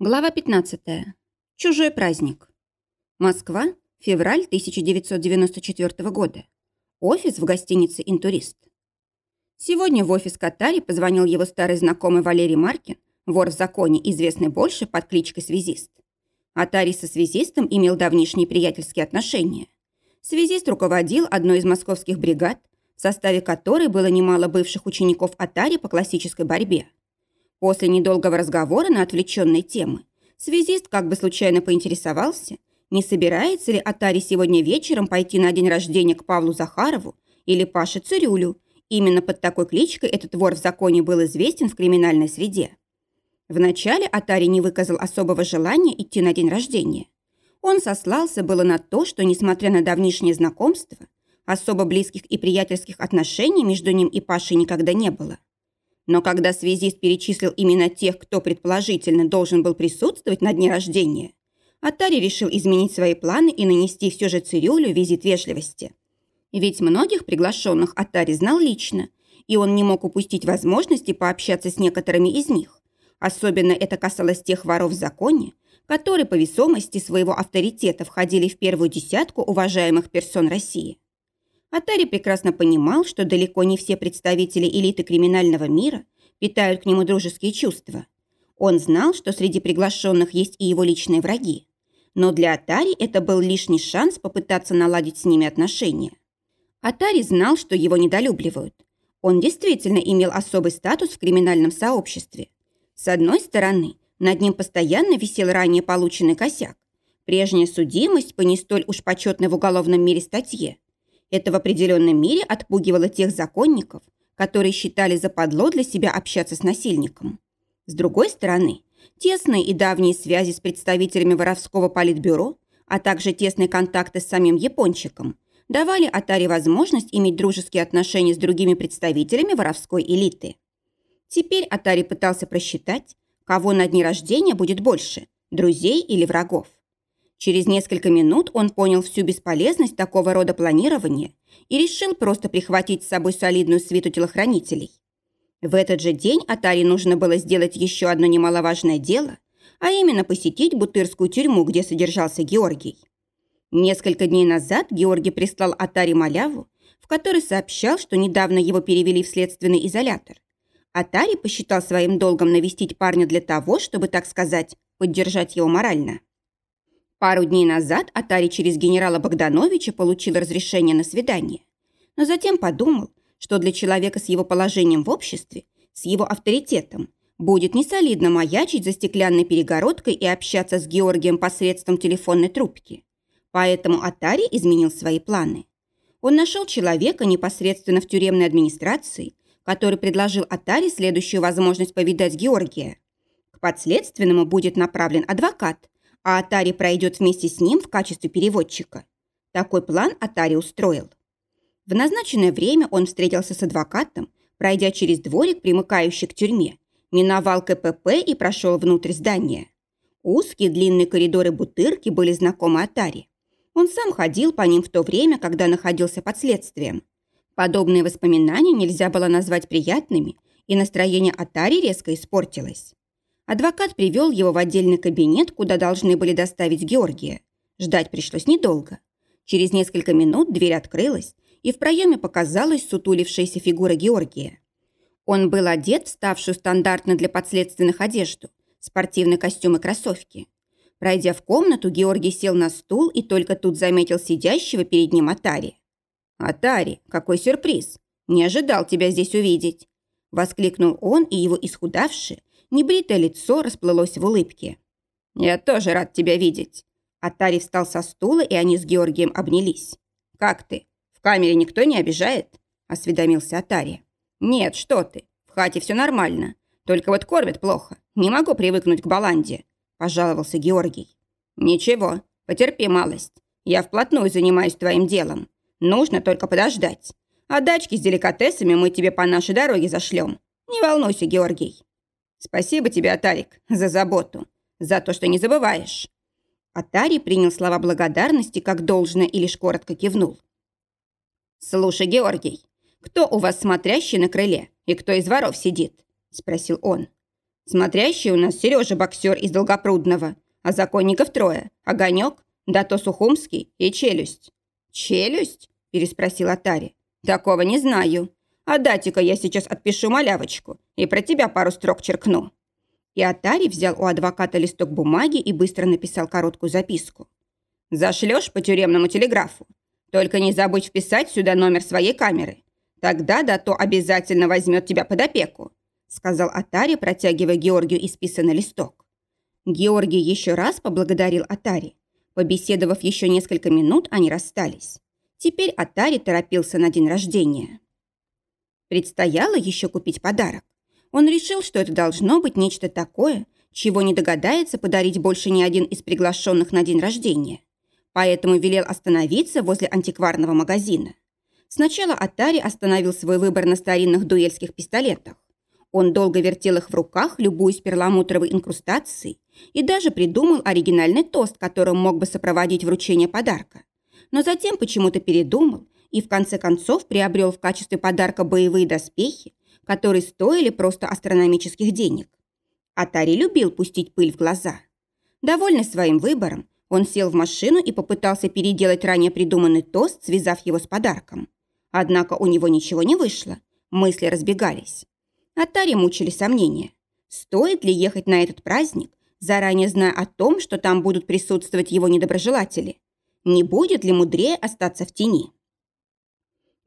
Глава 15. Чужой праздник. Москва, февраль 1994 года. Офис в гостинице «Интурист». Сегодня в офис Катари позвонил его старый знакомый Валерий Маркин, вор в законе, известный больше под кличкой Связист. Атари со связистом имел давнишние приятельские отношения. Связист руководил одной из московских бригад, в составе которой было немало бывших учеников Атари по классической борьбе – После недолгого разговора на отвлеченные темы связист как бы случайно поинтересовался, не собирается ли Атари сегодня вечером пойти на день рождения к Павлу Захарову или Паше Цирюлю. Именно под такой кличкой этот вор в законе был известен в криминальной среде. Вначале Атари не выказал особого желания идти на день рождения. Он сослался было на то, что, несмотря на давнишнее знакомство, особо близких и приятельских отношений между ним и Пашей никогда не было. Но когда связист перечислил именно тех, кто предположительно должен был присутствовать на дне рождения, Атари решил изменить свои планы и нанести все же Цирюлю визит вежливости. Ведь многих приглашенных Атари знал лично, и он не мог упустить возможности пообщаться с некоторыми из них. Особенно это касалось тех воров в законе, которые по весомости своего авторитета входили в первую десятку уважаемых персон России. Атари прекрасно понимал, что далеко не все представители элиты криминального мира питают к нему дружеские чувства. Он знал, что среди приглашенных есть и его личные враги. Но для Атари это был лишний шанс попытаться наладить с ними отношения. Атари знал, что его недолюбливают. Он действительно имел особый статус в криминальном сообществе. С одной стороны, над ним постоянно висел ранее полученный косяк. Прежняя судимость по не столь уж почетной в уголовном мире статье – это в определенном мире отпугивало тех законников, которые считали западло для себя общаться с насильником. С другой стороны, тесные и давние связи с представителями воровского политбюро, а также тесные контакты с самим япончиком давали Атаре возможность иметь дружеские отношения с другими представителями воровской элиты. Теперь Атари пытался просчитать, кого на дне рождения будет больше – друзей или врагов. Через несколько минут он понял всю бесполезность такого рода планирования и решил просто прихватить с собой солидную свиту телохранителей. В этот же день Атари нужно было сделать еще одно немаловажное дело, а именно посетить Бутырскую тюрьму, где содержался Георгий. Несколько дней назад Георгий прислал Атари маляву, в которой сообщал, что недавно его перевели в следственный изолятор. Атари посчитал своим долгом навестить парня для того, чтобы, так сказать, поддержать его морально. Пару дней назад Атари через генерала Богдановича получил разрешение на свидание, но затем подумал, что для человека с его положением в обществе, с его авторитетом, будет несолидно маячить за стеклянной перегородкой и общаться с Георгием посредством телефонной трубки. Поэтому Атари изменил свои планы. Он нашел человека непосредственно в тюремной администрации, который предложил Атари следующую возможность повидать Георгия. К подследственному будет направлен адвокат, а Атари пройдет вместе с ним в качестве переводчика. Такой план Атари устроил. В назначенное время он встретился с адвокатом, пройдя через дворик, примыкающий к тюрьме, миновал КПП и прошел внутрь здания. Узкие длинные коридоры Бутырки были знакомы Атари. Он сам ходил по ним в то время, когда находился под следствием. Подобные воспоминания нельзя было назвать приятными, и настроение Атари резко испортилось. Адвокат привел его в отдельный кабинет, куда должны были доставить Георгия. Ждать пришлось недолго. Через несколько минут дверь открылась, и в проеме показалась сутулившаяся фигура Георгия. Он был одет в ставшую стандартно для подследственных одежду, спортивный костюм и кроссовки. Пройдя в комнату, Георгий сел на стул и только тут заметил сидящего перед ним Атари. «Атари, какой сюрприз! Не ожидал тебя здесь увидеть!» Воскликнул он, и его исхудавшие, Небритое лицо расплылось в улыбке. «Я тоже рад тебя видеть». Атари встал со стула, и они с Георгием обнялись. «Как ты? В камере никто не обижает?» – осведомился Атари. «Нет, что ты. В хате все нормально. Только вот кормят плохо. Не могу привыкнуть к баланде», – пожаловался Георгий. «Ничего, потерпи малость. Я вплотную занимаюсь твоим делом. Нужно только подождать. А дачки с деликатесами мы тебе по нашей дороге зашлем. Не волнуйся, Георгий». Спасибо тебе, Атарик, за заботу, за то, что не забываешь». Атари принял слова благодарности как должное и лишь коротко кивнул. «Слушай, Георгий, кто у вас смотрящий на крыле и кто из воров сидит?» – спросил он. Смотрящий у нас Сережа боксер из Долгопрудного, а законников трое. Огонек, Дато Сухумский и Челюсть». «Челюсть?» – переспросил Атари. «Такого не знаю. А дайте-ка я сейчас отпишу малявочку и про тебя пару строк черкну». И Атари взял у адвоката листок бумаги и быстро написал короткую записку. «Зашлешь по тюремному телеграфу. Только не забудь вписать сюда номер своей камеры. Тогда Дато обязательно возьмет тебя под опеку», сказал Атари, протягивая Георгию исписанный листок. Георгий еще раз поблагодарил Атари. Побеседовав еще несколько минут, они расстались. Теперь Атари торопился на день рождения. Предстояло еще купить подарок. Он решил, что это должно быть нечто такое, чего не догадается подарить больше ни один из приглашенных на день рождения. Поэтому велел остановиться возле антикварного магазина. Сначала Атари остановил свой выбор на старинных дуэльских пистолетах. Он долго вертел их в руках, любуясь перламутровой инкрустацией, и даже придумал оригинальный тост, которым мог бы сопроводить вручение подарка. Но затем почему-то передумал и в конце концов приобрел в качестве подарка боевые доспехи, которые стоили просто астрономических денег. Атари любил пустить пыль в глаза. Довольный своим выбором, он сел в машину и попытался переделать ранее придуманный тост, связав его с подарком. Однако у него ничего не вышло, мысли разбегались. Атари мучили сомнения. Стоит ли ехать на этот праздник, заранее зная о том, что там будут присутствовать его недоброжелатели? Не будет ли мудрее остаться в тени?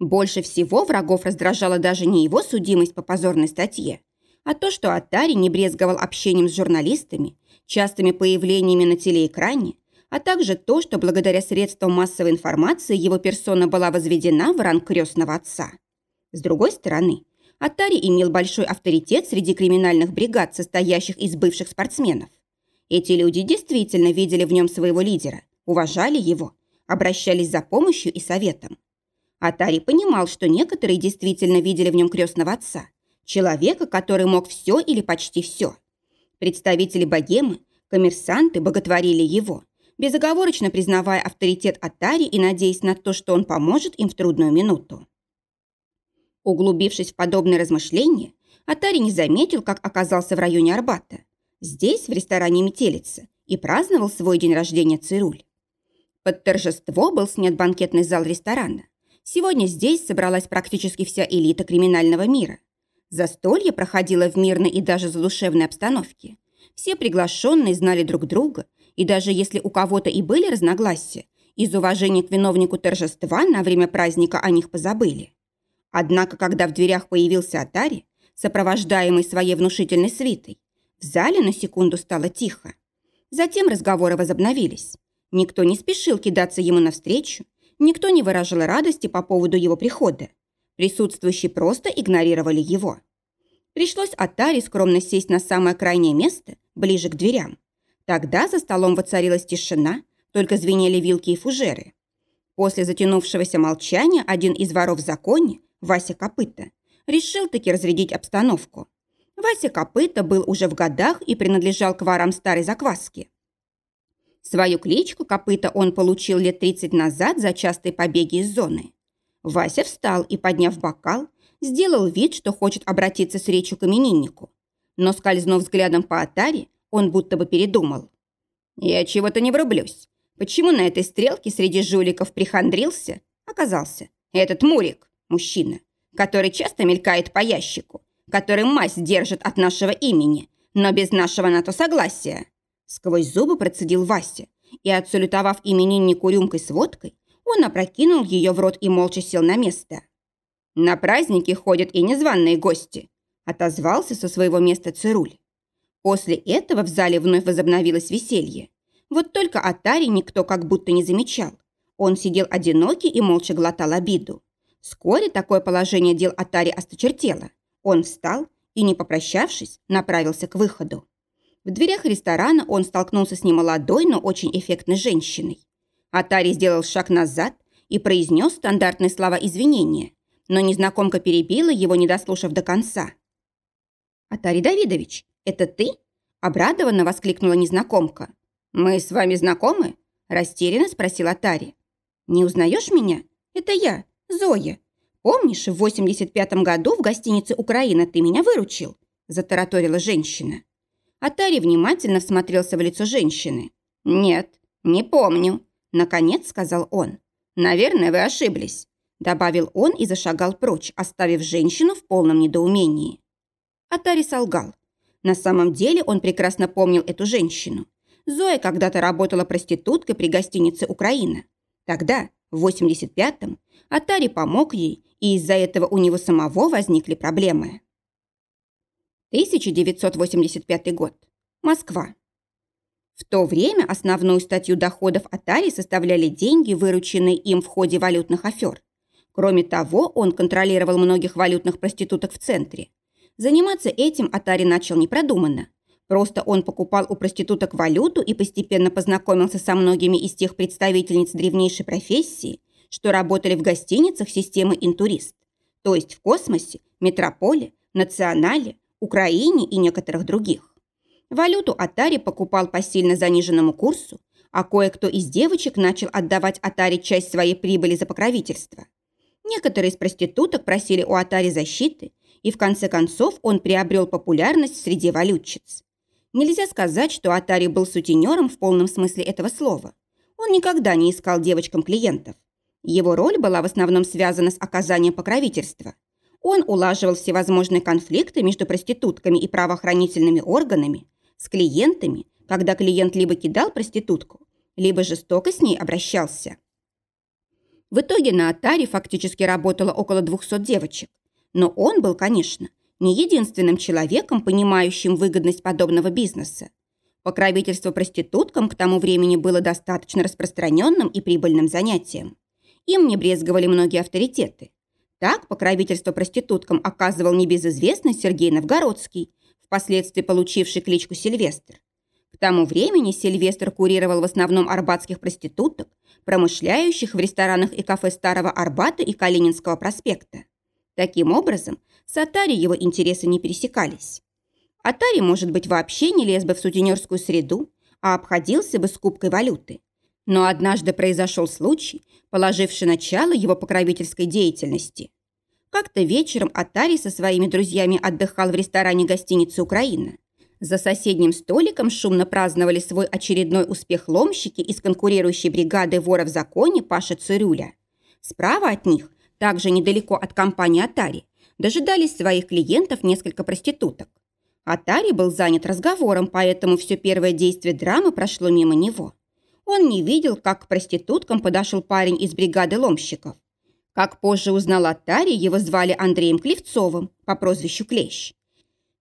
Больше всего врагов раздражала даже не его судимость по позорной статье, а то, что Атари не брезговал общением с журналистами, частыми появлениями на телеэкране, а также то, что благодаря средствам массовой информации его персона была возведена в ранг крестного отца. С другой стороны, Атари имел большой авторитет среди криминальных бригад, состоящих из бывших спортсменов. Эти люди действительно видели в нем своего лидера, уважали его, обращались за помощью и советом. Атари понимал, что некоторые действительно видели в нем крестного отца, человека, который мог все или почти все. Представители богемы, коммерсанты боготворили его, безоговорочно признавая авторитет Атари и надеясь на то, что он поможет им в трудную минуту. Углубившись в подобные размышления, Атари не заметил, как оказался в районе Арбата. Здесь, в ресторане «Метелица», и праздновал свой день рождения Цируль. Под торжество был снят банкетный зал ресторана. Сегодня здесь собралась практически вся элита криминального мира. Застолье проходило в мирной и даже задушевной обстановке. Все приглашенные знали друг друга и даже если у кого-то и были разногласия, из уважения к виновнику торжества на время праздника о них позабыли. Однако, когда в дверях появился Атари, сопровождаемый своей внушительной свитой, в зале на секунду стало тихо. Затем разговоры возобновились. Никто не спешил кидаться ему навстречу, никто не выражал радости по поводу его прихода. Присутствующие просто игнорировали его. Пришлось Атари скромно сесть на самое крайнее место, ближе к дверям. Тогда за столом воцарилась тишина, только звенели вилки и фужеры. После затянувшегося молчания один из воров в законе, Вася Копыта, решил таки разрядить обстановку. Вася Копыта был уже в годах и принадлежал к ворам старой закваски. Свою кличку Копыта он получил лет 30 назад за частые побеги из зоны. Вася встал и, подняв бокал, сделал вид, что хочет обратиться с речью к имениннику. Но, скользнув взглядом по Атаре, он будто бы передумал. «Я чего-то не врублюсь. Почему на этой стрелке среди жуликов прихандрился, оказался этот Мурик, мужчина, который часто мелькает по ящику, который мазь держит от нашего имени, но без нашего на то согласия?» Сквозь зубы процедил Вася и, отсалютовав имениннику рюмкой с водкой, он опрокинул ее в рот и молча сел на место. «На праздники ходят и незваные гости», отозвался со своего места Цируль. После этого в зале вновь возобновилось веселье. Вот только Атари никто как будто не замечал. Он сидел одинокий и молча глотал обиду. Вскоре такое положение дел Атари осточертело. Он встал и, не попрощавшись, направился к выходу. В дверях ресторана он столкнулся с немолодой, но очень эффектной женщиной. Атари сделал шаг назад и произнес стандартные слова извинения, но незнакомка перебила его, не дослушав до конца. «Атари Давидович, это ты?» – обрадованно воскликнула незнакомка. «Мы с вами знакомы?» – растерянно спросила Тари. «Не узнаешь меня? Это я, Зоя. Помнишь, в 85-м году в гостинице «Украина» ты меня выручил?» – затараторила женщина. Атари внимательно всмотрелся в лицо женщины. «Нет, не помню», — наконец сказал он. «Наверное, вы ошиблись», — добавил он и зашагал прочь, оставив женщину в полном недоумении. Атари солгал. На самом деле он прекрасно помнил эту женщину. Зоя когда-то работала проституткой при гостинице «Украина». Тогда, в 85-м, Атари помог ей, и из-за этого у него самого возникли проблемы. 1985 год. Москва. В то время основную статью доходов Атари составляли деньги, вырученные им в ходе валютных афер. Кроме того, он контролировал многих валютных проституток в центре. Заниматься этим Атари начал непродуманно. Просто он покупал у проституток валюту и постепенно познакомился со многими из тех представительниц древнейшей профессии, что работали в гостиницах системы «Интурист», то есть в космосе, метрополе, национале, Украине и некоторых других. Валюту Атари покупал по сильно заниженному курсу, а кое-кто из девочек начал отдавать Атари часть своей прибыли за покровительство. Некоторые из проституток просили у Атари защиты, и в конце концов он приобрел популярность среди валютчиц. Нельзя сказать, что Атари был сутенером в полном смысле этого слова. Он никогда не искал девочкам клиентов. Его роль была в основном связана с оказанием покровительства. Он улаживал всевозможные конфликты между проститутками и правоохранительными органами, с клиентами, когда клиент либо кидал проститутку, либо жестоко с ней обращался. В итоге на Атаре фактически работало около 200 девочек. Но он был, конечно, не единственным человеком, понимающим выгодность подобного бизнеса. Покровительство проституткам к тому времени было достаточно распространенным и прибыльным занятием. Им не брезговали многие авторитеты. Так покровительство проституткам оказывал небезызвестный Сергей Новгородский, впоследствии получивший кличку Сильвестр. К тому времени Сильвестр курировал в основном арбатских проституток, промышляющих в ресторанах и кафе Старого Арбата и Калининского проспекта. Таким образом, с Атари его интересы не пересекались. Атари, может быть, вообще не лез бы в сутенерскую среду, а обходился бы скупкой валюты. Но однажды произошел случай, положивший начало его покровительской деятельности. Как-то вечером Атари со своими друзьями отдыхал в ресторане гостиницы «Украина». За соседним столиком шумно праздновали свой очередной успех ломщики из конкурирующей бригады вора в законе Паша Цирюля. Справа от них, также недалеко от компании Атари, дожидались своих клиентов несколько проституток. Атари был занят разговором, поэтому все первое действие драмы прошло мимо него. Он не видел, как к проституткам подошел парень из бригады ломщиков. Как позже узнал Атари, его звали Андреем Клевцовым по прозвищу Клещ.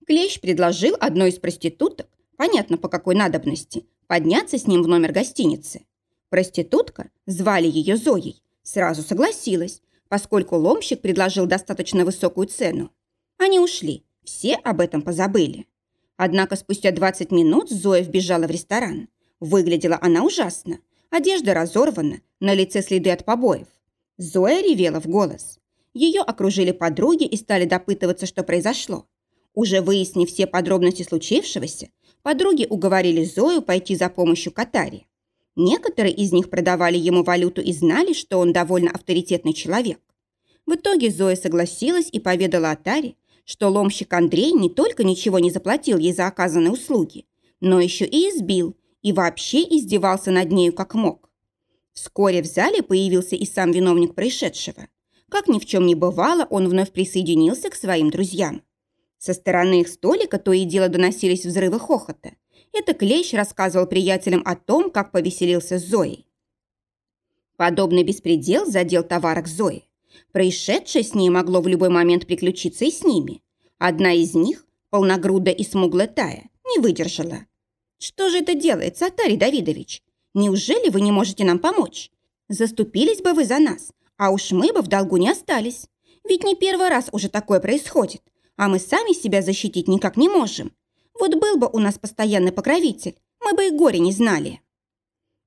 Клещ предложил одной из проституток, понятно по какой надобности, подняться с ним в номер гостиницы. Проститутка, звали ее Зоей, сразу согласилась, поскольку ломщик предложил достаточно высокую цену. Они ушли, все об этом позабыли. Однако спустя 20 минут Зоя вбежала в ресторан. Выглядела она ужасно. Одежда разорвана, на лице следы от побоев. Зоя ревела в голос. Ее окружили подруги и стали допытываться, что произошло. Уже выяснив все подробности случившегося, подруги уговорили Зою пойти за помощью Катаре. Некоторые из них продавали ему валюту и знали, что он довольно авторитетный человек. В итоге Зоя согласилась и поведала Атаре, что ломщик Андрей не только ничего не заплатил ей за оказанные услуги, но еще и избил, и вообще издевался над нею как мог. Вскоре в зале появился и сам виновник происшедшего. Как ни в чем не бывало, он вновь присоединился к своим друзьям. Со стороны их столика то и дело доносились взрывы хохота. Это Клещ рассказывал приятелям о том, как повеселился с Зоей. Подобный беспредел задел товарок Зои. Происшедшее с ней могло в любой момент приключиться и с ними. Одна из них, полногрудая и смуглая Тая, не выдержала. «Что же это делается, Атарий Давидович? Неужели вы не можете нам помочь? Заступились бы вы за нас, а уж мы бы в долгу не остались. Ведь не первый раз уже такое происходит, а мы сами себя защитить никак не можем. Вот был бы у нас постоянный покровитель, мы бы и горе не знали.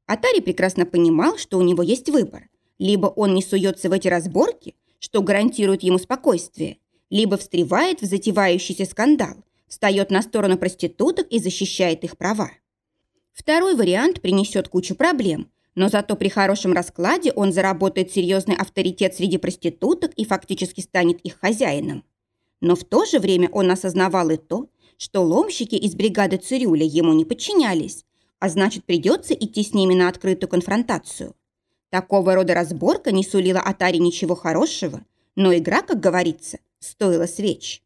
Атари прекрасно понимал, что у него есть выбор. Либо он не суется в эти разборки, что гарантирует ему спокойствие, либо встревает в затевающийся скандал, встает на сторону проституток и защищает их права. Второй вариант принесет кучу проблем, но зато при хорошем раскладе он заработает серьезный авторитет среди проституток и фактически станет их хозяином. Но в то же время он осознавал и то, что ломщики из бригады Цирюля ему не подчинялись, а значит, придется идти с ними на открытую конфронтацию. Такого рода разборка не сулила Атаре ничего хорошего, но игра, как говорится, стоила свеч.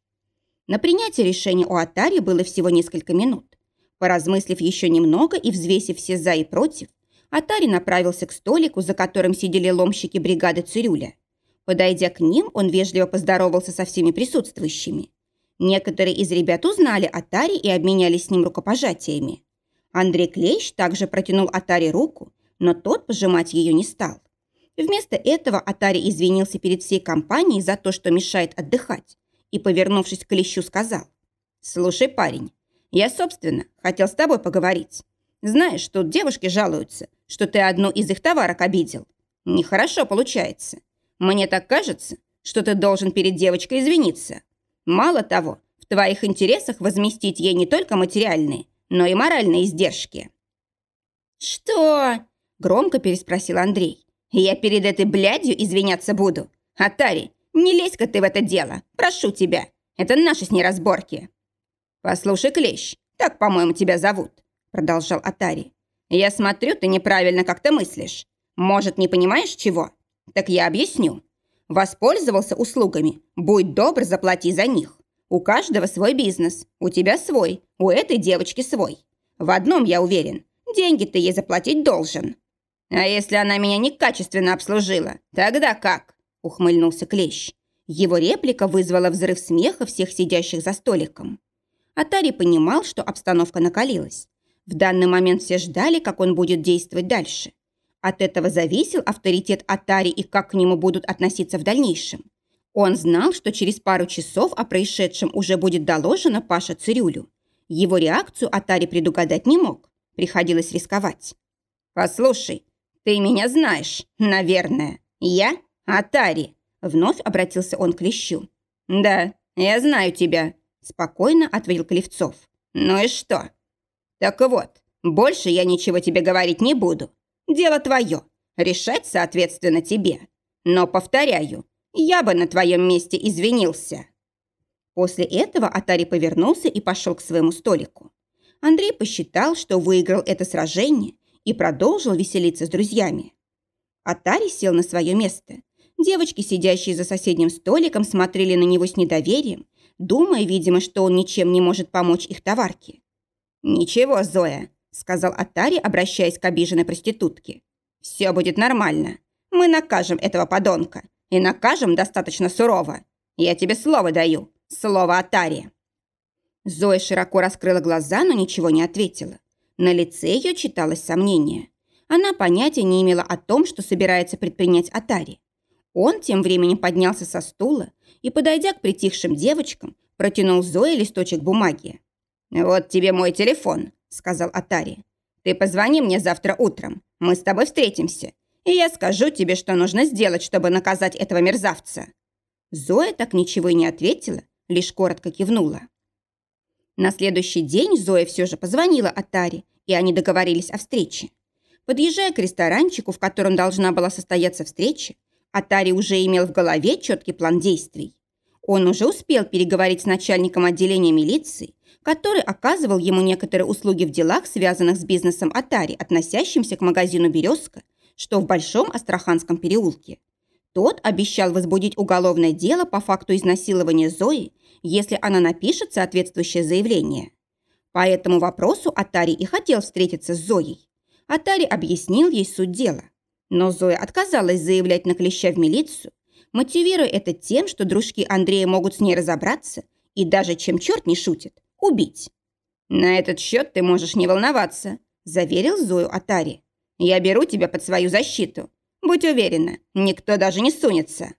На принятие решения у Атари было всего несколько минут. Поразмыслив еще немного и взвесив все «за» и «против», Атари направился к столику, за которым сидели ломщики бригады Цирюля. Подойдя к ним, он вежливо поздоровался со всеми присутствующими. Некоторые из ребят узнали Атари и обменялись с ним рукопожатиями. Андрей Клещ также протянул Атари руку, но тот пожимать ее не стал. Вместо этого Атари извинился перед всей компанией за то, что мешает отдыхать, и, повернувшись к Клещу, сказал, «Слушай, парень, я, собственно, хотел с тобой поговорить. Знаешь, тут девушки жалуются, что ты одну из их товарок обидел. Нехорошо получается. Мне так кажется, что ты должен перед девочкой извиниться. Мало того, в твоих интересах возместить ей не только материальные, но и моральные издержки». «Что?» – громко переспросил Андрей. «Я перед этой блядью извиняться буду. Атари, не лезь-ка ты в это дело, прошу тебя. Это наши с ней разборки». «Послушай, Клещ, так, по-моему, тебя зовут», – продолжал Атари. «Я смотрю, ты неправильно как-то мыслишь. Может, не понимаешь чего? Так я объясню. Воспользовался услугами, будь добр, заплати за них. У каждого свой бизнес, у тебя свой, у этой девочки свой. В одном я уверен, деньги ты ей заплатить должен. А если она меня некачественно обслужила, тогда как? Ухмыльнулся Клещ. Его реплика вызвала взрыв смеха всех сидящих за столиком. Атари понимал, что обстановка накалилась. В данный момент все ждали, как он будет действовать дальше. От этого зависел авторитет Атари и как к нему будут относиться в дальнейшем. Он знал, что через пару часов о происшедшем уже будет доложено Паша Цирюлю. Его реакцию Атари предугадать не мог. Приходилось рисковать. «Послушай, ты меня знаешь, наверное. Я Атари», — вновь обратился он к Лещу. «Да, я знаю тебя», — спокойно ответил Клевцов. «Ну и что?» «Так вот, больше я ничего тебе говорить не буду. Дело твое. Решать, соответственно, тебе. Но, повторяю, я бы на твоем месте извинился». После этого Атари повернулся и пошел к своему столику. Андрей посчитал, что выиграл это сражение и продолжил веселиться с друзьями. Атари сел на свое место. Девочки, сидящие за соседним столиком, смотрели на него с недоверием, думая, видимо, что он ничем не может помочь их товарке. «Ничего, Зоя», — сказал Атари, обращаясь к обиженной проститутке. «Все будет нормально. Мы накажем этого подонка. И накажем достаточно сурово. Я тебе слово даю. Слово Атари. Зоя широко раскрыла глаза, но ничего не ответила. На лице ее читалось сомнение. Она понятия не имела о том, что собирается предпринять Атари. Он тем временем поднялся со стула и, подойдя к притихшим девочкам, протянул Зое листочек бумаги. «Вот тебе мой телефон», — сказал Атари. «Ты позвони мне завтра утром. Мы с тобой встретимся и я скажу тебе, что нужно сделать, чтобы наказать этого мерзавца». Зоя так ничего и не ответила, лишь коротко кивнула. На следующий день Зоя все же позвонила Атаре, и они договорились о встрече. Подъезжая к ресторанчику, в котором должна была состояться встреча, Атари уже имел в голове четкий план действий. Он уже успел переговорить с начальником отделения милиции, который оказывал ему некоторые услуги в делах, связанных с бизнесом Атари, относящимся к магазину «Березка», что в Большом Астраханском переулке. Тот обещал возбудить уголовное дело по факту изнасилования Зои, если она напишет соответствующее заявление. По этому вопросу Атари и хотел встретиться с Зоей. Атари объяснил ей суть дела. Но Зоя отказалась заявлять на клеща в милицию, мотивируя это тем, что дружки Андрея могут с ней разобраться и даже, чем черт не шутит, убить. «На этот счет ты можешь не волноваться», – заверил Зою Атари. Я беру тебя под свою защиту. Будь уверена, никто даже не сунется».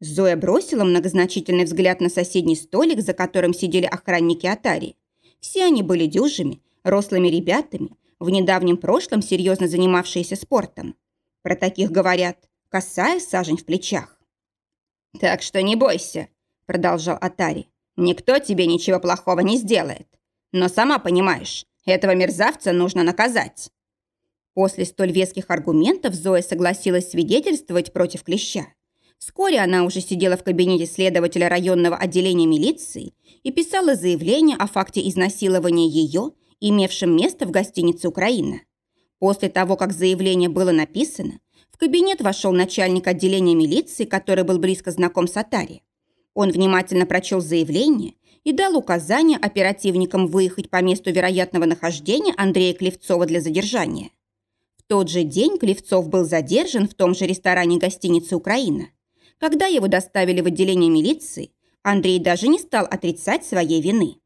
Зоя бросила многозначительный взгляд на соседний столик, за которым сидели охранники Атари. Все они были дюжими, рослыми ребятами, в недавнем прошлом серьезно занимавшиеся спортом. Про таких говорят, косая сажень в плечах. «Так что не бойся», – продолжал Атари. «Никто тебе ничего плохого не сделает. Но сама понимаешь, этого мерзавца нужно наказать». После столь веских аргументов Зоя согласилась свидетельствовать против клеща. Вскоре она уже сидела в кабинете следователя районного отделения милиции и писала заявление о факте изнасилования ее, имевшем место в гостинице «Украина». После того, как заявление было написано, в кабинет вошел начальник отделения милиции, который был близко знаком с Атари. Он внимательно прочел заявление и дал указание оперативникам выехать по месту вероятного нахождения Андрея Клевцова для задержания. В тот же день Клевцов был задержан в том же ресторане гостиницы «Украина». Когда его доставили в отделение милиции, Андрей даже не стал отрицать своей вины.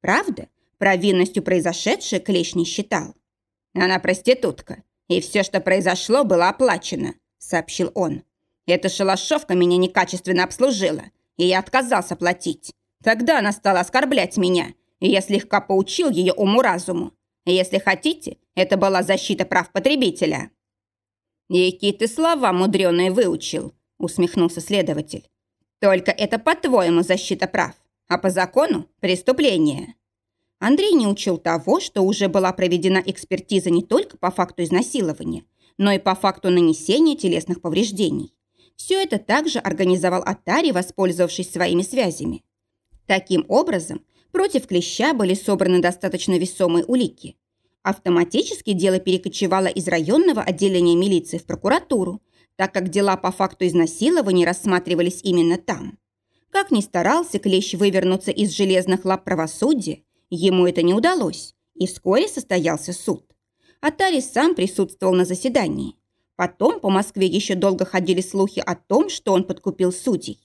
Правда, провинностью произошедшее Клещ не считал. «Она проститутка, и все, что произошло, было оплачено», — сообщил он. «Эта шалашовка меня некачественно обслужила, и я отказался платить. Тогда она стала оскорблять меня, и я слегка поучил ее уму-разуму. Если хотите, это была защита прав потребителя». «Какие ты слова мудреные выучил», — усмехнулся следователь. «Только это, по-твоему, защита прав, а по закону – преступление». Андрей не учил того, что уже была проведена экспертиза не только по факту изнасилования, но и по факту нанесения телесных повреждений. Все это также организовал Атари, воспользовавшись своими связями. Таким образом, против клеща были собраны достаточно весомые улики. Автоматически дело перекочевало из районного отделения милиции в прокуратуру, так как дела по факту изнасилования рассматривались именно там. Как ни старался Клещ вывернуться из железных лап правосудия, ему это не удалось, и вскоре состоялся суд. Атари сам присутствовал на заседании. Потом по Москве еще долго ходили слухи о том, что он подкупил судей.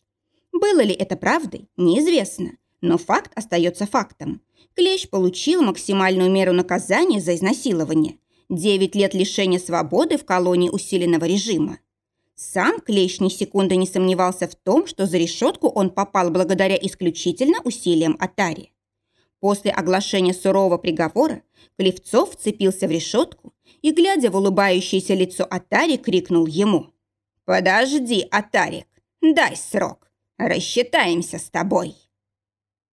Было ли это правдой, неизвестно, но факт остается фактом. Клещ получил максимальную меру наказания за изнасилование – 9 лет лишения свободы в колонии усиленного режима. Сам Клещ ни секунды не сомневался в том, что за решетку он попал благодаря исключительно усилиям Атари. После оглашения сурового приговора Клевцов вцепился в решетку и, глядя в улыбающееся лицо Атари, крикнул ему «Подожди, Атарик, дай срок!» Рассчитаемся с тобой.